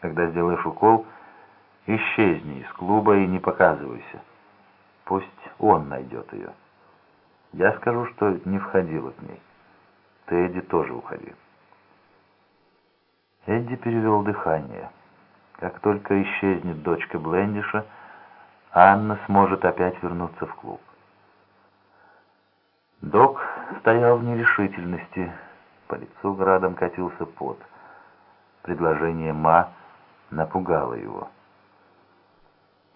Когда сделаешь укол, исчезни из клуба и не показывайся. Пусть он найдет ее. Я скажу, что не входила к ней. Ты, Эдди, тоже уходи. Эдди перевел дыхание. Как только исчезнет дочка Блендиша, Анна сможет опять вернуться в клуб. Док стоял в нерешительности. По лицу градом катился пот. Предложение Ма напугало его.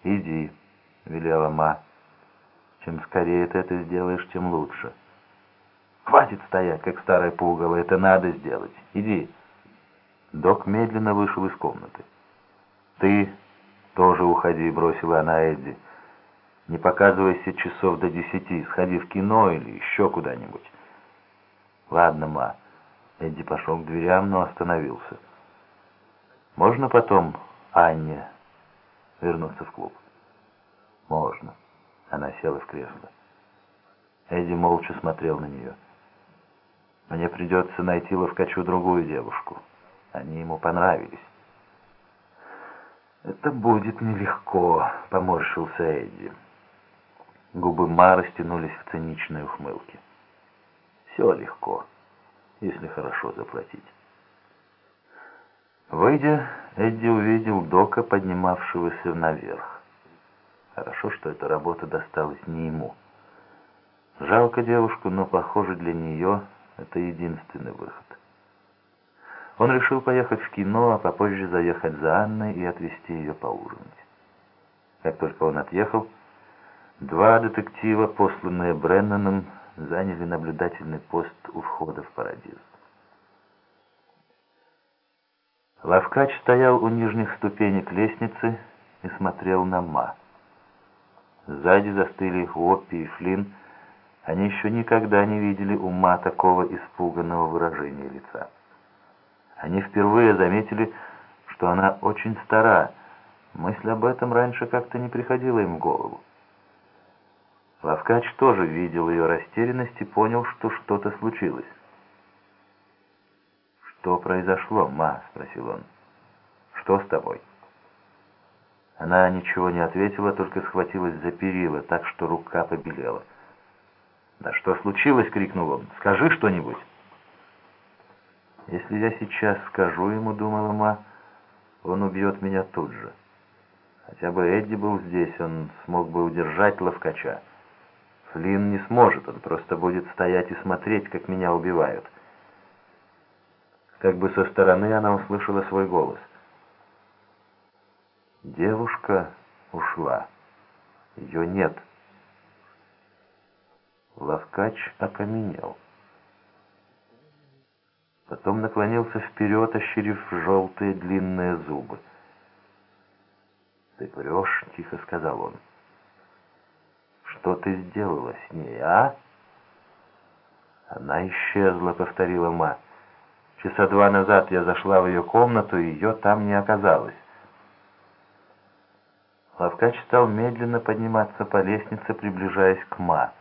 «Иди», — велела Ма. «Чем скорее ты это сделаешь, тем лучше». «Хватит стоять, как старая пугало, это надо сделать. Иди». Док медленно вышел из комнаты. «Ты тоже уходи», — бросила она Эдди. «Не показывайся часов до десяти, сходи в кино или еще куда-нибудь». «Ладно, ма». Эдди пошел к дверям, но остановился. «Можно потом Анне вернуться в клуб?» «Можно». Она села в кресло. Эдди молча смотрел на нее. «Мне придется найти ловкачу другую девушку. Они ему понравились». «Это будет нелегко», — поморщился Эдди. Губы Ма растянулись в циничной ухмылке. «Все легко, если хорошо заплатить». Выйдя, Эдди увидел Дока, поднимавшегося наверх. Хорошо, что эта работа досталась не ему. Жалко девушку, но, похоже, для нее это единственный выход. Он решил поехать в кино, а попозже заехать за Анной и отвезти ее поужинать. Как только он отъехал, два детектива, посланные Бреннаном, заняли наблюдательный пост у входа в парадиз. Лавкач стоял у нижних ступенек лестницы и смотрел на Ма. Сзади застыли Уоппи и Флинн, они еще никогда не видели у Ма такого испуганного выражения лица. Они впервые заметили, что она очень стара. Мысль об этом раньше как-то не приходила им в голову. Лавкач тоже видел ее растерянность и понял, что что-то случилось. «Что произошло, ма?» — спросил он. «Что с тобой?» Она ничего не ответила, только схватилась за перила, так что рука побелела. «Да что случилось?» — крикнул он. «Скажи что-нибудь!» Если я сейчас скажу ему, думала Ма, он убьет меня тут же. Хотя бы Эдди был здесь, он смог бы удержать ловкача. Флинн не сможет, он просто будет стоять и смотреть, как меня убивают. Как бы со стороны она услышала свой голос. Девушка ушла. Ее нет. Ловкач окаменел. Потом наклонился вперед, ощерив желтые длинные зубы. «Ты врешь», — тихо сказал он. «Что ты сделала с ней, а?» «Она исчезла», — повторила Ма. «Часа два назад я зашла в ее комнату, и ее там не оказалось». Лавкач стал медленно подниматься по лестнице, приближаясь к Ма.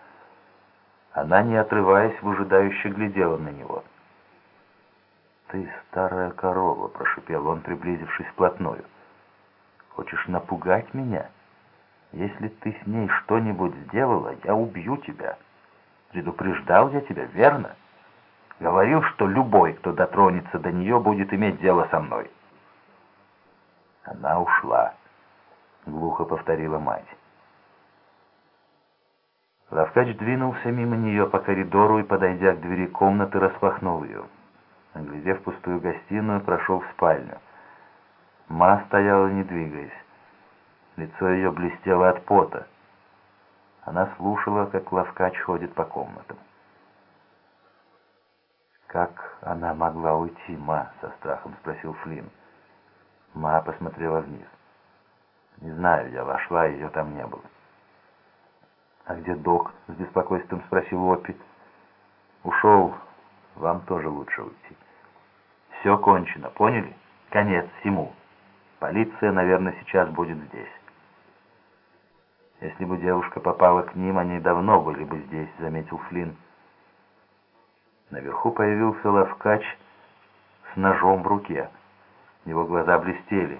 Она, не отрываясь, выжидающе глядела на него. «Ты старая корова», — прошипел он, приблизившись вплотную. «Хочешь напугать меня? Если ты с ней что-нибудь сделала, я убью тебя. Предупреждал я тебя, верно? Говорил, что любой, кто дотронется до нее, будет иметь дело со мной». Она ушла, — глухо повторила мать. Лавкач двинулся мимо нее по коридору и, подойдя к двери комнаты, распахнул ее. Оглядев пустую гостиную, прошел в спальню. Ма стояла, не двигаясь. Лицо ее блестело от пота. Она слушала, как лавкач ходит по комнатам. «Как она могла уйти, Ма?» — со страхом спросил Флинн. Ма посмотрела вниз. «Не знаю, я вошла, ее там не было». «А где док?» — с беспокойством спросил Оппи. «Ушел. Вам тоже лучше уйти». Все кончено, поняли? Конец всему. Полиция, наверное, сейчас будет здесь. Если бы девушка попала к ним, они давно были бы здесь, заметил Флинн. Наверху появился ловкач с ножом в руке. Его глаза блестели.